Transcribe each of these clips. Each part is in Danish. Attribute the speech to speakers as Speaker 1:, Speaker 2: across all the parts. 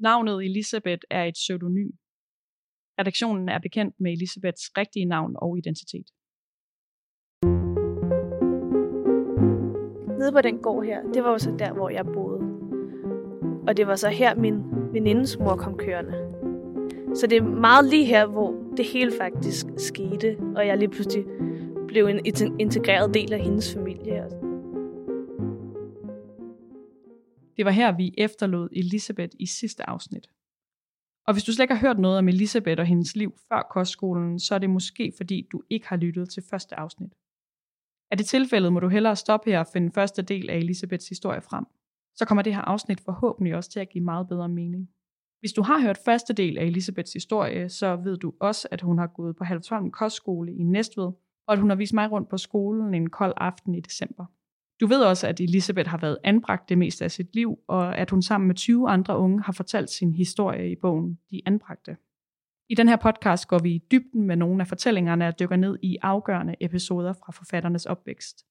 Speaker 1: Navnet Elisabeth er et pseudonym. Redaktionen er bekendt med Elisabeths rigtige navn og identitet.
Speaker 2: Nede på den gård her, det var jo så der, hvor jeg boede. Og det var så her, min venindes mor kom kørende. Så det er meget lige her, hvor det hele faktisk skete, og jeg lige pludselig blev en integreret del af hendes familie.
Speaker 1: Det var her, vi efterlod Elisabeth i sidste afsnit. Og hvis du slet ikke har hørt noget om Elisabeth og hendes liv før kostskolen, så er det måske fordi, du ikke har lyttet til første afsnit. Er det tilfældet, må du hellere stoppe her og finde første del af Elisabeths historie frem. Så kommer det her afsnit forhåbentlig også til at give meget bedre mening. Hvis du har hørt første del af Elisabeths historie, så ved du også, at hun har gået på Halvsholm Kostskole i Næstved, og at hun har vist mig rundt på skolen en kold aften i december. Du ved også, at Elisabeth har været anbragt det meste af sit liv, og at hun sammen med 20 andre unge har fortalt sin historie i bogen De Anbragte. I den her podcast går vi i dybden med nogle af fortællingerne og dykker ned i afgørende episoder fra forfatternes opvækst.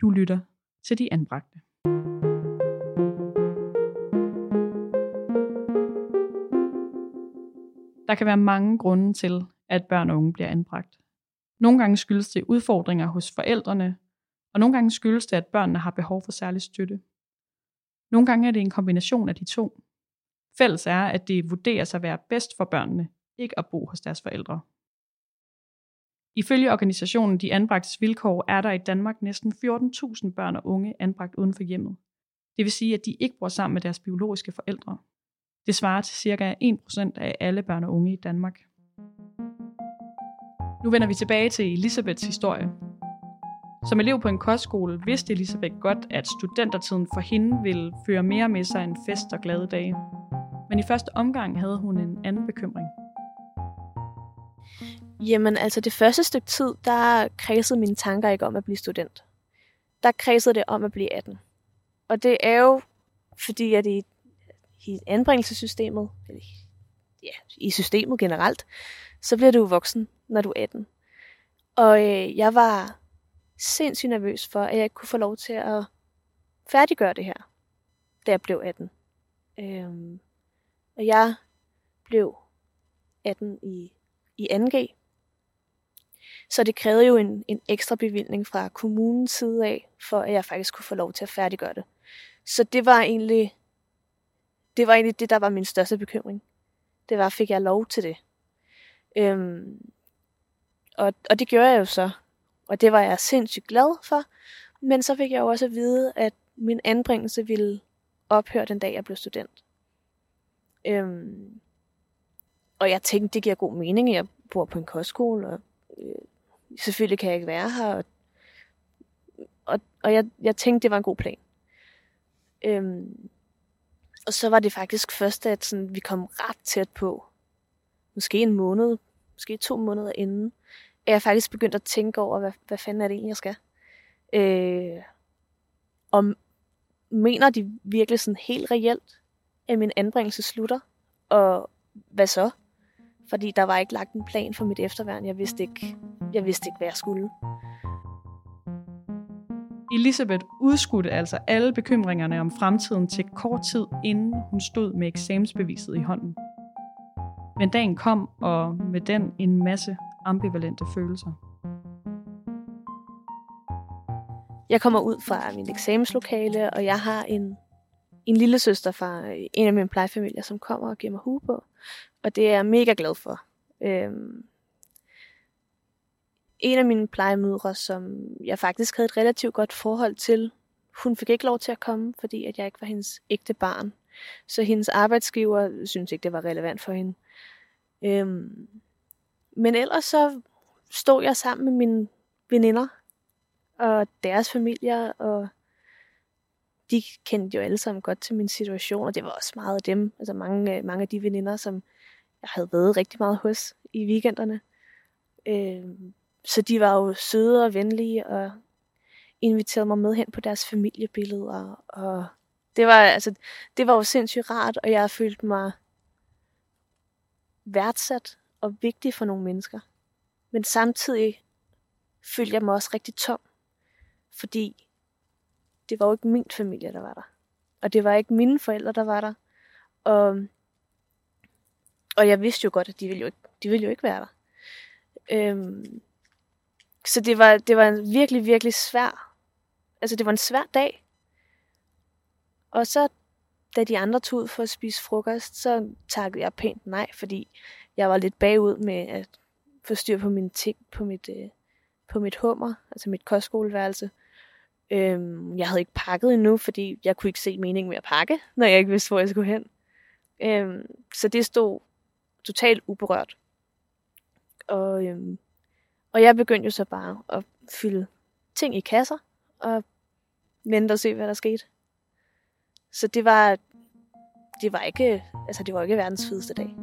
Speaker 1: Du lytter til De Anbragte. Der kan være mange grunde til, at børn og unge bliver anbragt. Nogle gange skyldes det udfordringer hos forældrene, og nogle gange skyldes det, at børnene har behov for særlig støtte. Nogle gange er det en kombination af de to. Fælles er, at det vurderes at være bedst for børnene, ikke at bo hos deres forældre. Ifølge organisationen De Anbragtes Vilkår er der i Danmark næsten 14.000 børn og unge anbragt uden for hjemmet. Det vil sige, at de ikke bor sammen med deres biologiske forældre. Det svarer til ca. 1% af alle børn og unge i Danmark. Nu vender vi tilbage til Elisabeths historie. Som elev på en kostskole vidste Elisabeth godt, at studentertiden for hende ville føre mere med sig end fest og glade dage. Men i første omgang havde hun en anden bekymring.
Speaker 2: Jamen altså det første stykke tid, der kredsede mine tanker ikke om at blive student. Der kredsede det om at blive 18. Og det er jo fordi, at i, i anbringelsessystemet, eller ja, i systemet generelt, så bliver du voksen, når du er 18. Og øh, jeg var sindssygt nervøs for, at jeg ikke kunne få lov til at færdiggøre det her, da jeg blev 18. Øhm, og jeg blev 18 i, i 2G. Så det krævede jo en, en ekstra bevilling fra kommunens side af, for at jeg faktisk kunne få lov til at færdiggøre det. Så det var egentlig det, var egentlig det der var min største bekymring. Det var, fik jeg lov til det? Øhm, og, og det gjorde jeg jo så. Og det var jeg sindssygt glad for. Men så fik jeg jo også at vide, at min anbringelse ville ophøre den dag, jeg blev student. Øhm, og jeg tænkte, det giver god mening. Jeg bor på en kostskole, og øh, selvfølgelig kan jeg ikke være her. Og, og, og jeg, jeg tænkte, det var en god plan. Øhm, og så var det faktisk først, at sådan, vi kom ret tæt på. Måske en måned, måske to måneder inden, at jeg faktisk begyndt at tænke over, hvad, hvad fanden er det egentlig, jeg skal. Øh, om mener de virkelig sådan helt reelt, at min anbringelse slutter? Og hvad så? Fordi der var ikke lagt en plan for mit efterværn. Jeg vidste ikke, jeg vidste ikke hvad jeg skulle.
Speaker 1: Elisabeth udskudte altså alle bekymringerne om fremtiden til kort tid, inden hun stod med eksamensbeviset i hånden. Men dagen kom, og med den en masse ambivalente følelser.
Speaker 2: Jeg kommer ud fra min eksamenslokale, og jeg har en, en lille søster fra øh, en af mine plejefamilier, som kommer og giver mig hue på. Og det er jeg mega glad for. Øhm, en af mine plejemødre, som jeg faktisk havde et relativt godt forhold til, hun fik ikke lov til at komme, fordi at jeg ikke var hendes ægte barn. Så hendes arbejdsgiver synes ikke, det var relevant for hende. Øhm, men ellers så stod jeg sammen med mine veninder og deres familier, og de kendte jo alle sammen godt til min situation, og det var også meget af dem, altså mange, øh, mange af de veninder, som jeg havde været rigtig meget hos i weekenderne. Øhm, så de var jo søde og venlige og inviterede mig med hen på deres familiebilleder. Og det var, altså, det var jo sindssygt rart, og jeg følte mig værdsat og vigtig for nogle mennesker. Men samtidig følte jeg mig også rigtig tom, fordi det var jo ikke min familie, der var der. Og det var ikke mine forældre, der var der. Og, og jeg vidste jo godt, at de ville jo ikke, de ville jo ikke være der. Øhm, så det var, det var en virkelig, virkelig svær, altså det var en svær dag. Og så, da de andre tog ud for at spise frokost, så takkede jeg pænt nej, fordi jeg var lidt bagud med at få styr på mine ting på mit, øh, på mit hummer, altså mit kostskoleværelse. Øhm, jeg havde ikke pakket endnu, fordi jeg kunne ikke se meningen med at pakke, når jeg ikke vidste, hvor jeg skulle hen. Øhm, så det stod totalt uberørt. Og, øhm, og jeg begyndte jo så bare at fylde ting i kasser, og vente og se, hvad der skete. Så det var, det var ikke, altså det var ikke verdens fedeste dag.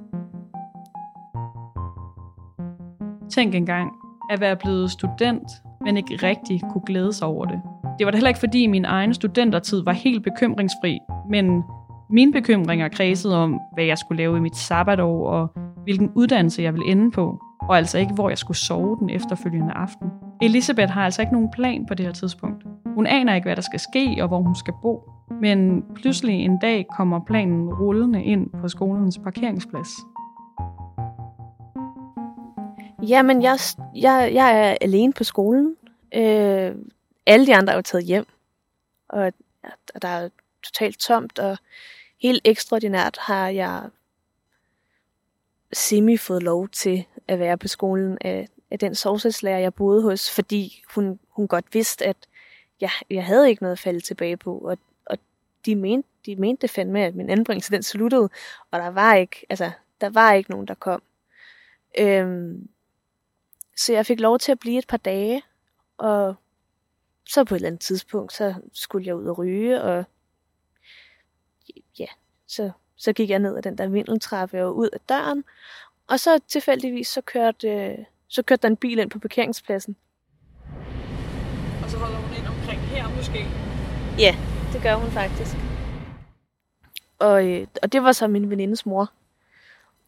Speaker 1: Tænk engang at være blevet student, men ikke rigtig kunne glæde sig over det. Det var da heller ikke fordi min egen studentertid var helt bekymringsfri, men mine bekymringer kredsede om, hvad jeg skulle lave i mit sabbatår og hvilken uddannelse jeg ville ende på, og altså ikke, hvor jeg skulle sove den efterfølgende aften. Elisabeth har altså ikke nogen plan på det her tidspunkt. Hun aner ikke, hvad der skal ske og hvor hun skal bo. Men pludselig en dag kommer planen rullende ind på skolens parkeringsplads.
Speaker 2: Jamen, jeg, jeg, jeg er alene på skolen. Øh, alle de andre er jo taget hjem. Og, og der er totalt tomt, og helt ekstraordinært har jeg semi fået lov til at være på skolen af, af den sovsætslærer, jeg boede hos, fordi hun, hun godt vidste, at jeg, jeg havde ikke noget at falde tilbage på, og, og de mente, de mente det fandme, at min anbringelse den sluttede, og der var ikke, altså, der var ikke nogen, der kom. Øhm, så jeg fik lov til at blive et par dage, og så på et eller andet tidspunkt, så skulle jeg ud og ryge, og ja, så, så gik jeg ned ad den der vindeltrappe og ud af døren, og så tilfældigvis, så kørte, så kørte der en bil ind på parkeringspladsen.
Speaker 1: Og så holder hun ind omkring her måske?
Speaker 2: Ja, det gør hun faktisk. Og, øh, og det var så min venindes mor.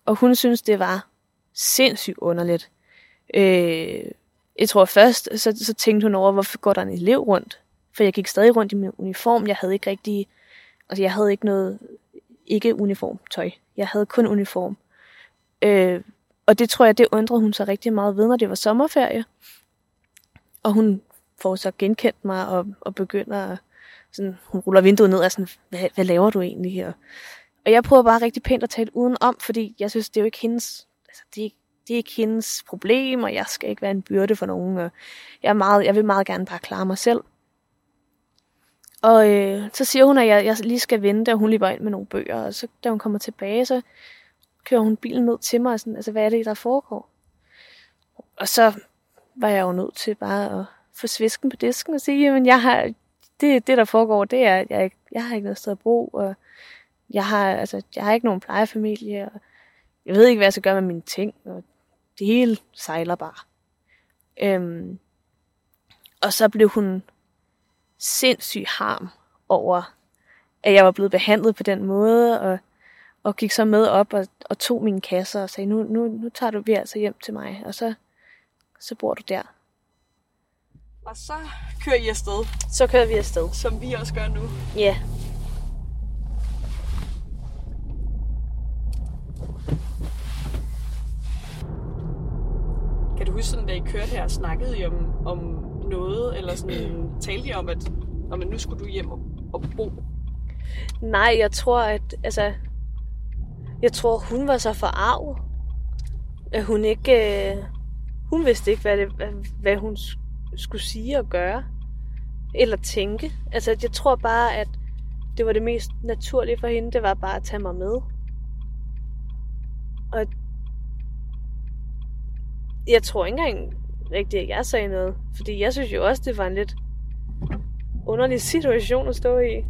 Speaker 2: Og hun synes, det var sindssygt underligt. Øh, jeg tror først, så, så tænkte hun over, hvorfor går der en elev rundt? For jeg gik stadig rundt i min uniform. Jeg havde ikke rigtig, altså jeg havde ikke noget, ikke uniform tøj. Jeg havde kun uniform. Øh, og det tror jeg, det undrede hun sig rigtig meget ved, når det var sommerferie. Og hun får så genkendt mig og, og begynder at, sådan, hun ruller vinduet ned og sådan, hvad, hvad laver du egentlig her? Og jeg prøver bare rigtig pænt at tale uden om, fordi jeg synes, det er jo ikke hendes, altså det er ikke det er ikke hendes problem, og jeg skal ikke være en byrde for nogen. Og jeg, er meget, jeg vil meget gerne bare klare mig selv. Og øh, så siger hun, at jeg, jeg lige skal vente, og hun lige ind med nogle bøger. Og så da hun kommer tilbage, så kører hun bilen ned til mig, og sådan, altså hvad er det, der foregår? Og så var jeg jo nødt til bare at få svisken på disken og sige, jamen jeg har, det, det der foregår, det er, at jeg, jeg har ikke noget sted at bo, og jeg har, altså, jeg har ikke nogen plejefamilie, og jeg ved ikke, hvad jeg skal gøre med mine ting, og det hele sejler bare. Øhm, og så blev hun sindssygt harm over, at jeg var blevet behandlet på den måde, og, og gik så med op og, og tog mine kasser og sagde, nu, nu, nu tager du vi altså hjem til mig, og så, så bor du der.
Speaker 1: Og så kører I afsted.
Speaker 2: Så kører vi afsted.
Speaker 1: Som vi også gør nu.
Speaker 2: Ja.
Speaker 1: huske, sådan, da I kørte her, snakkede I om, om noget, eller sådan, talte I om, at, om, at nu skulle du hjem og, og bo?
Speaker 2: Nej, jeg tror, at, altså, jeg tror, hun var så forarvet, at hun ikke, øh, hun vidste ikke, hvad, det, hvad, hvad hun skulle skulle sige og gøre, eller tænke. Altså, jeg tror bare, at det var det mest naturlige for hende, det var bare at tage mig med. Og jeg tror ikke engang rigtigt, at jeg sagde noget. Fordi jeg synes jo også, det var en lidt underlig situation at stå i.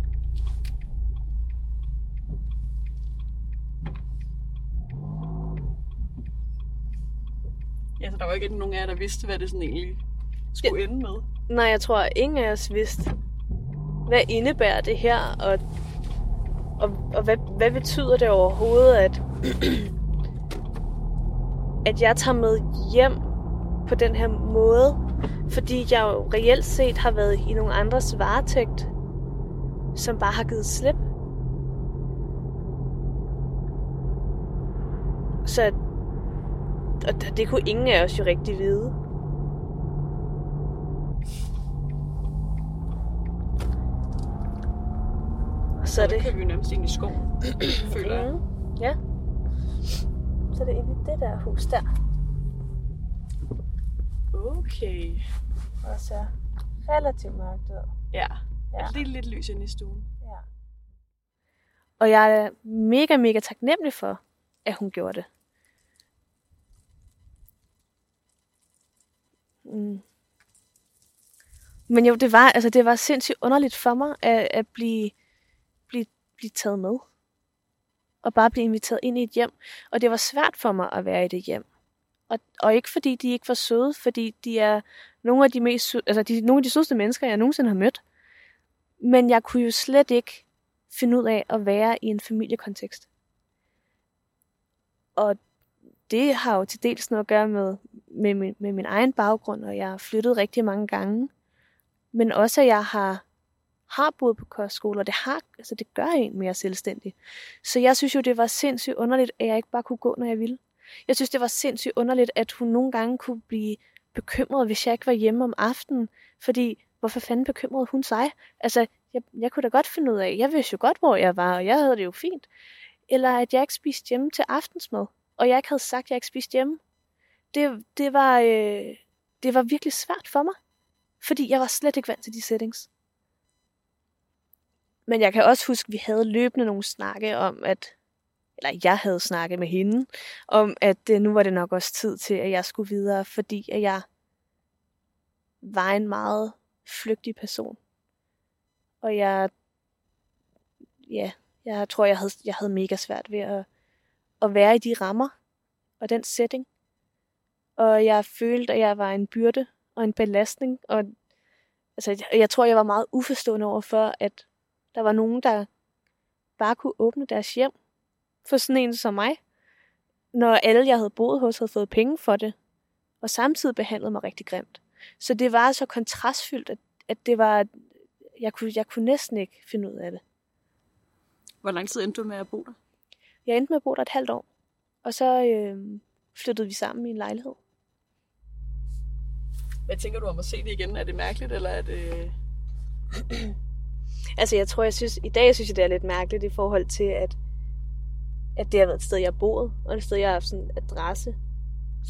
Speaker 1: Ja, så der var ikke nogen af jer, der vidste, hvad det sådan egentlig skulle ja. ende med?
Speaker 2: Nej, jeg tror, at ingen af os vidste, hvad indebærer det her, og, og, og hvad, hvad betyder det overhovedet, at at jeg tager med hjem på den her måde, fordi jeg jo reelt set har været i nogle andres varetægt, som bare har givet slip. Så og det, det kunne ingen af os jo rigtig vide. Så er det...
Speaker 1: kan vi jo nærmest ind i skoven, føler jeg.
Speaker 2: Mm, ja. Så er det inde i det der hus der.
Speaker 1: Okay.
Speaker 2: Og så relativt mørkt ud.
Speaker 1: Ja.
Speaker 2: Ja.
Speaker 1: Lige lidt lys inde i stuen.
Speaker 2: Ja. Og jeg er mega, mega taknemmelig for, at hun gjorde det. Mm. Men jo, det var, altså, det var sindssygt underligt for mig at, at blive, blive, taget med. Og bare blive inviteret ind i et hjem. Og det var svært for mig at være i det hjem. Og, og ikke fordi de ikke var søde, fordi de er nogle af de mest, altså de, nogle af de sødeste mennesker, jeg nogensinde har mødt. Men jeg kunne jo slet ikke finde ud af at være i en familiekontekst. Og det har jo til dels noget at gøre med, med, min, med min egen baggrund, og jeg har flyttet rigtig mange gange. Men også, at jeg har, har boet på kostskole, og det, har, altså det gør en mere selvstændig. Så jeg synes jo, det var sindssygt underligt, at jeg ikke bare kunne gå, når jeg ville. Jeg synes, det var sindssygt underligt, at hun nogle gange kunne blive bekymret, hvis jeg ikke var hjemme om aftenen. Fordi, hvorfor fanden bekymrede hun sig? Altså, jeg, jeg kunne da godt finde ud af, jeg vidste jo godt, hvor jeg var, og jeg havde det jo fint. Eller at jeg ikke spiste hjemme til aftensmad, og jeg ikke havde sagt, at jeg ikke spiste hjemme. Det, det, var, øh, det var virkelig svært for mig, fordi jeg var slet ikke vant til de settings. Men jeg kan også huske, at vi havde løbende nogle snakke om, at eller jeg havde snakket med hende, om at nu var det nok også tid til, at jeg skulle videre, fordi at jeg var en meget flygtig person. Og jeg, ja, jeg tror, jeg havde, jeg havde mega svært ved at, at være i de rammer og den setting. Og jeg følte, at jeg var en byrde og en belastning. Og altså, jeg, jeg tror, jeg var meget uforstående over for, at der var nogen, der bare kunne åbne deres hjem for sådan en som mig, når alle, jeg havde boet hos, havde fået penge for det, og samtidig behandlede mig rigtig grimt. Så det var så kontrastfyldt, at, at det var, jeg kunne, jeg kunne næsten ikke finde ud af det.
Speaker 1: Hvor lang tid endte du med at bo der?
Speaker 2: Jeg endte med at bo der et halvt år, og så øh, flyttede vi sammen i en lejlighed.
Speaker 1: Hvad tænker du om at se det igen? Er det mærkeligt, eller er det...
Speaker 2: Altså, jeg tror, jeg synes, i dag synes jeg, det er lidt mærkeligt i forhold til, at, at det har været et sted, jeg har boet, og et sted, jeg har haft sådan en adresse,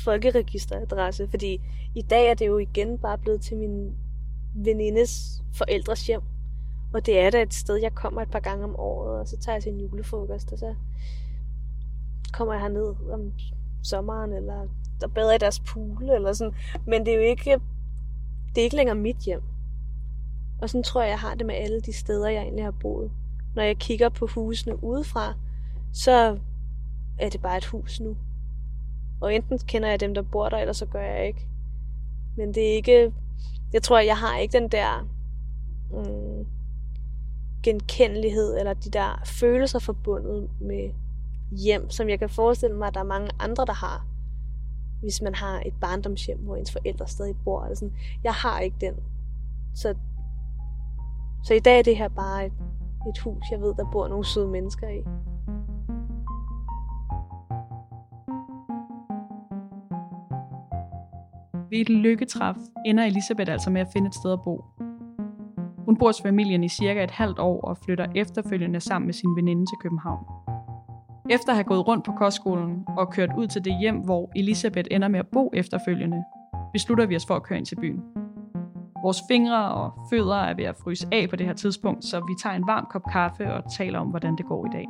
Speaker 2: folkeregisteradresse, fordi i dag er det jo igen bare blevet til min venindes forældres hjem. Og det er da et sted, jeg kommer et par gange om året, og så tager jeg til en julefrokost, og så kommer jeg herned om sommeren, eller der bader i deres pool, eller sådan. Men det er jo ikke, det er ikke længere mit hjem. Og sådan tror jeg, jeg har det med alle de steder, jeg egentlig har boet. Når jeg kigger på husene udefra, så er det bare et hus nu. Og enten kender jeg dem, der bor der, eller så gør jeg ikke. Men det er ikke... Jeg tror, jeg har ikke den der mm, genkendelighed, eller de der følelser forbundet med hjem, som jeg kan forestille mig, at der er mange andre, der har. Hvis man har et barndomshjem, hvor ens forældre stadig bor. Eller sådan. Jeg har ikke den. Så, så i dag er det her bare et, et hus, jeg ved, der bor nogle søde mennesker i.
Speaker 1: Ved et lykketræf ender Elisabeth altså med at finde et sted at bo. Hun bor hos familien i cirka et halvt år og flytter efterfølgende sammen med sin veninde til København. Efter at have gået rundt på kostskolen og kørt ud til det hjem, hvor Elisabeth ender med at bo efterfølgende, beslutter vi os for at køre ind til byen. Vores fingre og fødder er ved at fryse af på det her tidspunkt, så vi tager en varm kop kaffe og taler om, hvordan det går i dag.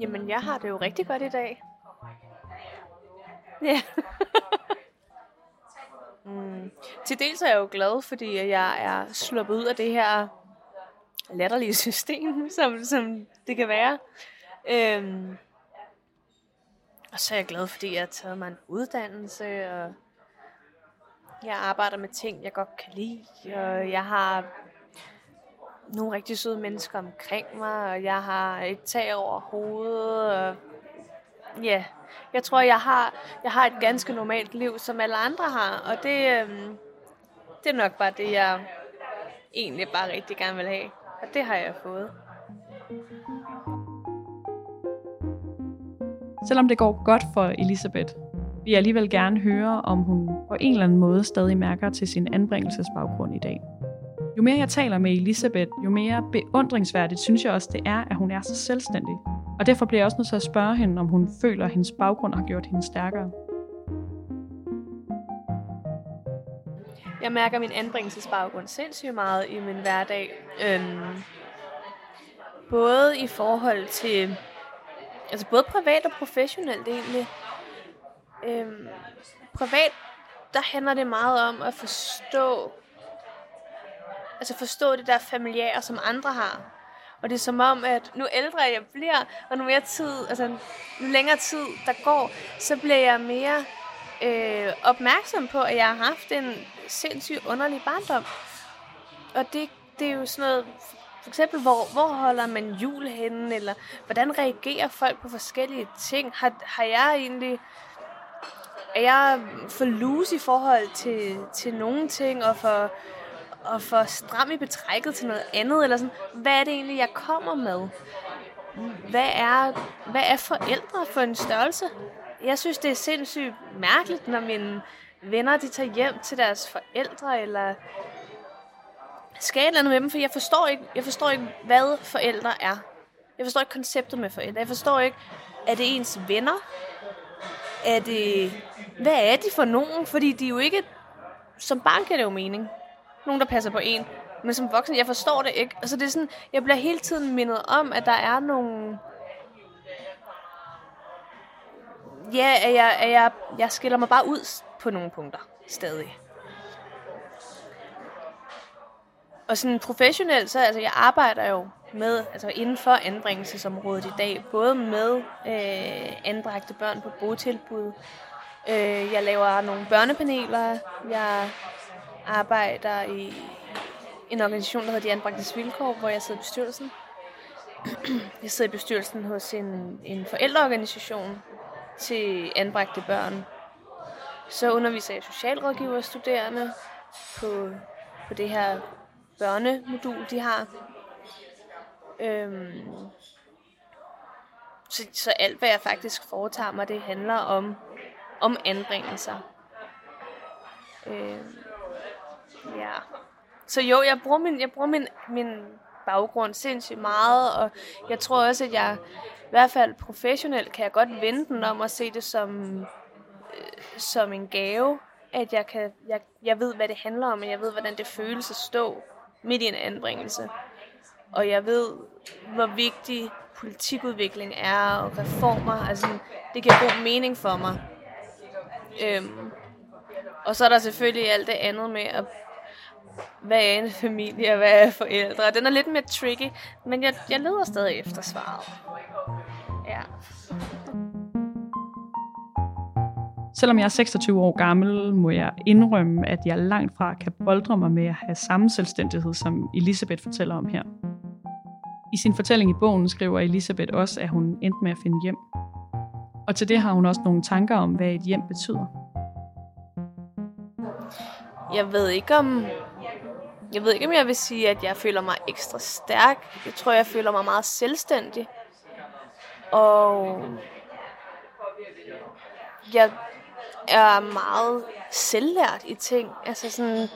Speaker 2: Jamen, jeg har det jo rigtig godt i dag. Ja. mm. Til dels er jeg jo glad, fordi jeg er sluppet ud af det her latterlige system, som, som det kan være. Øhm. Og så er jeg glad, fordi jeg har taget mig en uddannelse, og jeg arbejder med ting, jeg godt kan lide, og jeg har nogle rigtig søde mennesker omkring mig, og jeg har et tag over hovedet, og ja, jeg tror, jeg har, jeg har et ganske normalt liv, som alle andre har, og det, øhm, det er nok bare det, jeg egentlig bare rigtig gerne vil have, og det har jeg fået.
Speaker 1: Selvom det går godt for Elisabeth, vil jeg alligevel gerne høre, om hun på en eller anden måde stadig mærker til sin anbringelsesbaggrund i dag. Jo mere jeg taler med Elisabeth, jo mere beundringsværdigt synes jeg også, det er, at hun er så selvstændig. Og derfor bliver jeg også nødt til at spørge hende, om hun føler, at hendes baggrund har gjort hende stærkere.
Speaker 2: Jeg mærker min anbringelsesbaggrund sindssygt meget i min hverdag. Øhm, både i forhold til, altså både privat og professionelt egentlig. Øhm, privat, der handler det meget om at forstå, altså forstå det der familiære, som andre har. Og det er som om, at nu ældre jeg bliver, og nu mere tid, altså nu længere tid der går, så bliver jeg mere øh, opmærksom på, at jeg har haft en sindssygt underlig barndom. Og det, det er jo sådan noget, for eksempel, hvor, hvor holder man jul henne, eller hvordan reagerer folk på forskellige ting? Har, har jeg egentlig... Er jeg for loose i forhold til, til nogle ting, og for, og for stram i betrækket til noget andet? Eller sådan, hvad er det egentlig, jeg kommer med? Hvad er, hvad er forældre for en størrelse? Jeg synes, det er sindssygt mærkeligt, når mine venner de tager hjem til deres forældre, eller skal et eller andet med dem, for jeg forstår ikke, jeg forstår ikke hvad forældre er. Jeg forstår ikke konceptet med forældre. Jeg forstår ikke, er det ens venner? Er det, hvad er de for nogen? Fordi de er jo ikke, som barn kan det jo mening. Nogen, der passer på en. Men som voksen, jeg forstår det ikke. Altså det er sådan, jeg bliver hele tiden mindet om, at der er nogle... Ja, at jeg, at jeg, jeg skiller mig bare ud på nogle punkter stadig. Og sådan professionelt, så altså, jeg arbejder jo med, altså inden for anbringelsesområdet i dag, både med øh, anbragte børn på botilbud. Øh, jeg laver nogle børnepaneler. Jeg arbejder i en organisation, der hedder De Anbragtes Vilkår, hvor jeg sidder i bestyrelsen. Jeg sidder i bestyrelsen hos en, en forældreorganisation til anbragte børn. Så underviser jeg socialrådgiverstuderende på, på det her børnemodul, de har. Øhm, så, så alt, hvad jeg faktisk foretager mig, det handler om, om anbringelser. Øhm, ja. Så jo, jeg bruger min, jeg bruger min, min baggrund sindssygt meget, og jeg tror også, at jeg i hvert fald professionelt kan jeg godt vende den om at se det som, øh, som en gave, at jeg, kan, jeg, jeg ved, hvad det handler om, og jeg ved, hvordan det føles at stå midt i en anbringelse. Og jeg ved, hvor vigtig politikudvikling er og reformer. Altså, det giver god mening for mig. Øhm, og så er der selvfølgelig alt det andet med at hvad er en familie, og hvad er forældre. Den er lidt mere tricky, men jeg, jeg leder stadig efter svaret.
Speaker 1: Selvom jeg er 26 år gammel, må jeg indrømme, at jeg langt fra kan boldre mig med at have samme selvstændighed, som Elisabeth fortæller om her. I sin fortælling i bogen skriver Elisabeth også, at hun endte med at finde hjem. Og til det har hun også nogle tanker om, hvad et hjem betyder.
Speaker 2: Jeg ved ikke om... Jeg ved ikke, om jeg vil sige, at jeg føler mig ekstra stærk. Jeg tror, jeg føler mig meget selvstændig. Og jeg er meget selvlært i ting. Altså sådan,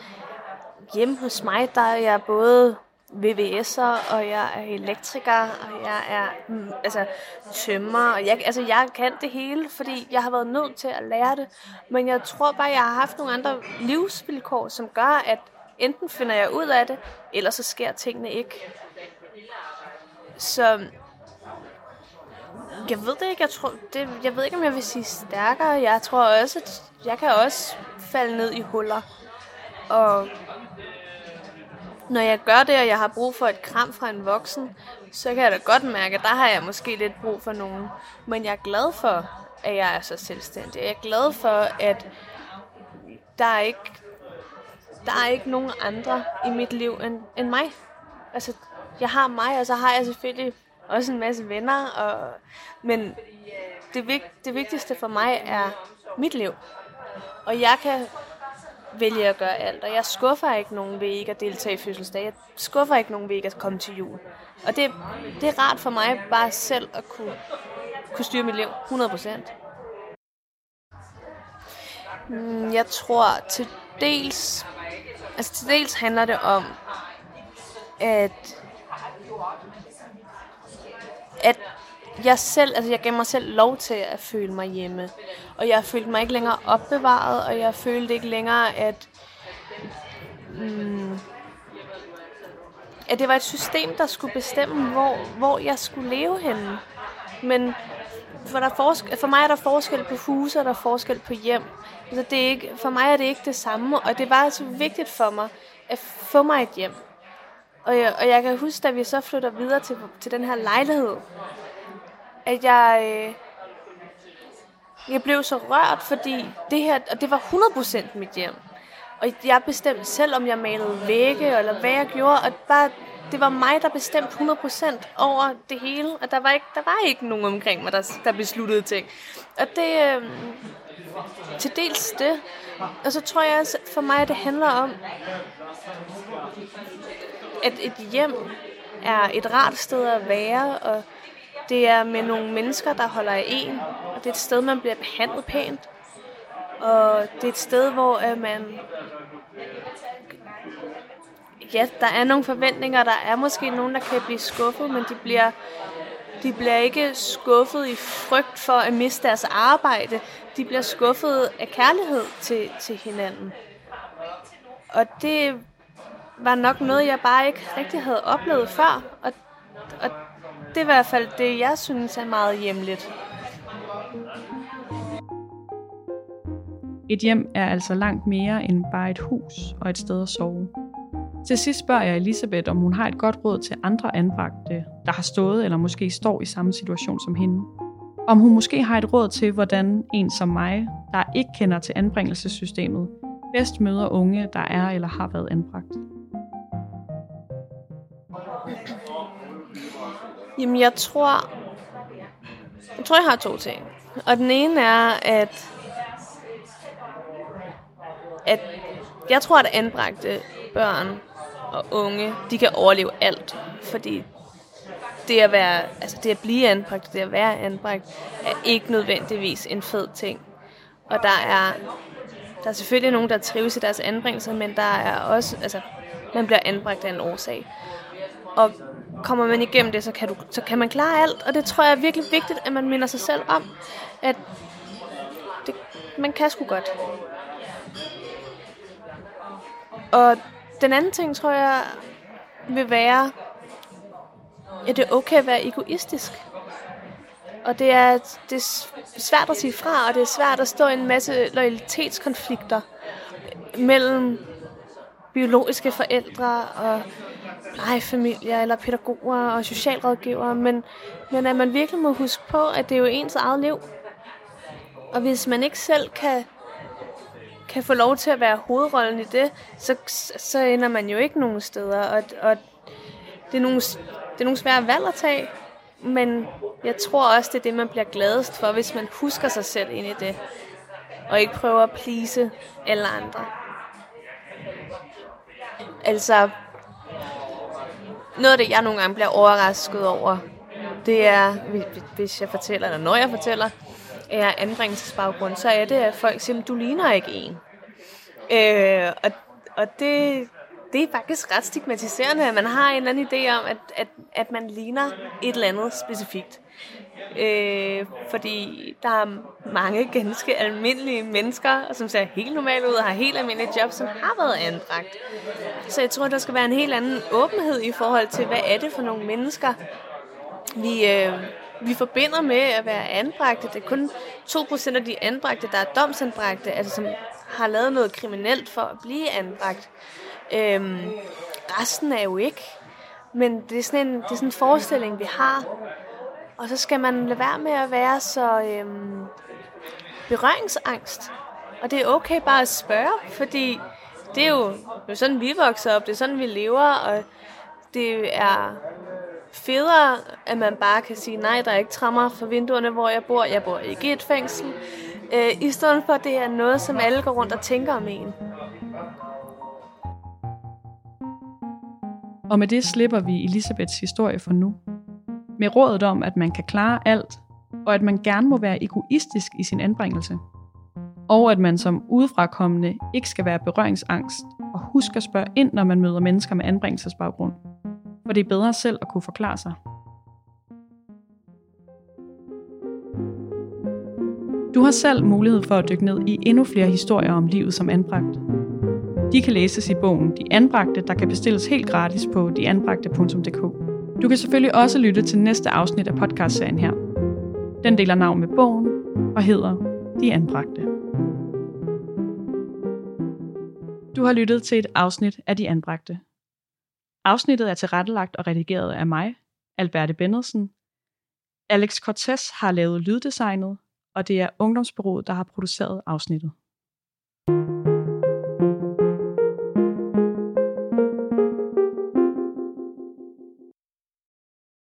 Speaker 2: hjemme hos mig, der er jeg både VVS'er, og jeg er elektriker, og jeg er mm, altså, tømmer, og jeg, altså, jeg kan det hele, fordi jeg har været nødt til at lære det. Men jeg tror bare, jeg har haft nogle andre livsvilkår, som gør, at enten finder jeg ud af det, eller så sker tingene ikke. Så jeg ved det ikke. Jeg, tror, det, jeg ved ikke, om jeg vil sige stærkere. Jeg tror også, at jeg kan også falde ned i huller. Og når jeg gør det, og jeg har brug for et kram fra en voksen, så kan jeg da godt mærke, at der har jeg måske lidt brug for nogen. Men jeg er glad for, at jeg er så selvstændig. Jeg er glad for, at der er ikke, der er ikke nogen andre i mit liv end, end mig. Altså, jeg har mig, og så har jeg selvfølgelig også en masse venner. Og, men det, det vigtigste for mig er mit liv. Og jeg kan vælge at gøre alt. Og jeg skuffer ikke nogen ved ikke at deltage i fødselsdag. Jeg skuffer ikke nogen ved ikke at komme til jul. Og det, det er rart for mig bare selv at kunne kunne styre mit liv 100%. Mm, jeg tror til dels, altså til dels handler det om, at, at jeg selv, altså jeg gav mig selv lov til at føle mig hjemme. Og jeg følte mig ikke længere opbevaret, og jeg følte ikke længere, at, mm, at det var et system, der skulle bestemme, hvor, hvor jeg skulle leve henne. Men for, der forskel, forsk- for mig er der forskel på huse, og der er forskel på hjem. Altså det er ikke, for mig er det ikke det samme, og det var så vigtigt for mig at få mig et hjem. Og jeg, og jeg kan huske, da vi så flytter videre til, til den her lejlighed, at jeg, øh, jeg blev så rørt, fordi det her, og det var 100% mit hjem. Og jeg bestemte selv, om jeg malede vægge, eller hvad jeg gjorde, og bare, det var mig, der bestemte 100% over det hele, og der var ikke, der var ikke nogen omkring mig, der, der besluttede ting. Og det, øh, til dels det, og så tror jeg også, for mig, at det handler om, at et hjem er et rart sted at være, og det er med nogle mennesker, der holder af en, og det er et sted, man bliver behandlet pænt. Og det er et sted, hvor øh, man... Ja, der er nogle forventninger, der er måske nogen, der kan blive skuffet, men de bliver, de bliver ikke skuffet i frygt for at miste deres arbejde. De bliver skuffet af kærlighed til, til hinanden. Og det var nok noget, jeg bare ikke rigtig havde oplevet før. Og, og det er i hvert fald det, jeg synes er meget hjemligt.
Speaker 1: Et hjem er altså langt mere end bare et hus og et sted at sove. Til sidst spørger jeg Elisabeth, om hun har et godt råd til andre anbragte, der har stået eller måske står i samme situation som hende. Om hun måske har et råd til, hvordan en som mig, der ikke kender til anbringelsessystemet, bedst møder unge, der er eller har været anbragt.
Speaker 2: Jamen, jeg tror... Jeg tror, jeg har to ting. Og den ene er, at... At jeg tror, at anbragte børn og unge, de kan overleve alt. Fordi det at, være, altså det at blive anbragt, det at være anbragt, er ikke nødvendigvis en fed ting. Og der er, der er selvfølgelig nogen, der trives i deres anbringelse, men der er også, altså, man bliver anbragt af en årsag. Og kommer man igennem det, så kan, du, så kan man klare alt. Og det tror jeg er virkelig vigtigt, at man minder sig selv om, at det, man kan sgu godt. Og den anden ting, tror jeg, vil være, at det er okay at være egoistisk. Og det er, det er svært at sige fra, og det er svært at stå i en masse loyalitetskonflikter mellem biologiske forældre og plejefamilier eller pædagoger og socialrådgivere, men, men at man virkelig må huske på, at det er jo ens eget liv. Og hvis man ikke selv kan, kan få lov til at være hovedrollen i det, så, så ender man jo ikke nogen steder. Og, og det, er nogle, det er nogle svære valg at tage, men jeg tror også, det er det, man bliver gladest for, hvis man husker sig selv ind i det, og ikke prøver at please alle andre. Altså, noget af det, jeg nogle gange bliver overrasket over, det er, hvis jeg fortæller, eller når jeg fortæller, at jeg er anbringelsesbaggrund, så er det, at folk siger, du ligner ikke en. Øh, og og det, det er faktisk ret stigmatiserende, at man har en eller anden idé om, at, at, at man ligner et eller andet specifikt. Øh, fordi der er mange ganske almindelige mennesker, som ser helt normale ud og har helt almindelige jobs, som har været anbragt. Så jeg tror, der skal være en helt anden åbenhed i forhold til, hvad er det for nogle mennesker, vi, øh, vi forbinder med at være anbragte. Det er kun 2% af de anbragte, der er domsanbragte, altså som har lavet noget kriminelt for at blive anbragt. Øhm, resten er jo ikke. Men det er, sådan en, det er sådan en forestilling, vi har. Og så skal man lade være med at være så øhm, berøringsangst. Og det er okay bare at spørge, fordi det er jo, det er sådan, vi vokser op, det er sådan, vi lever, og det er federe, at man bare kan sige, nej, der er ikke trammer for vinduerne, hvor jeg bor. Jeg bor ikke i et fængsel. Øh, I stedet for, at det er noget, som alle går rundt og tænker om en.
Speaker 1: Og med det slipper vi Elisabeths historie for nu. Med rådet om, at man kan klare alt, og at man gerne må være egoistisk i sin anbringelse. Og at man som udefrakommende ikke skal være berøringsangst, og husk at spørge ind, når man møder mennesker med anbringelsesbaggrund. For det er bedre selv at kunne forklare sig. Du har selv mulighed for at dykke ned i endnu flere historier om livet som anbragt. De kan læses i bogen De Anbragte, der kan bestilles helt gratis på deanbragte.dk. Du kan selvfølgelig også lytte til næste afsnit af podcastserien her. Den deler navn med bogen og hedder De Anbragte. Du har lyttet til et afsnit af De Anbragte. Afsnittet er tilrettelagt og redigeret af mig, Alberte Bendelsen. Alex Cortez har lavet lyddesignet, og det er Ungdomsbureauet, der har produceret afsnittet.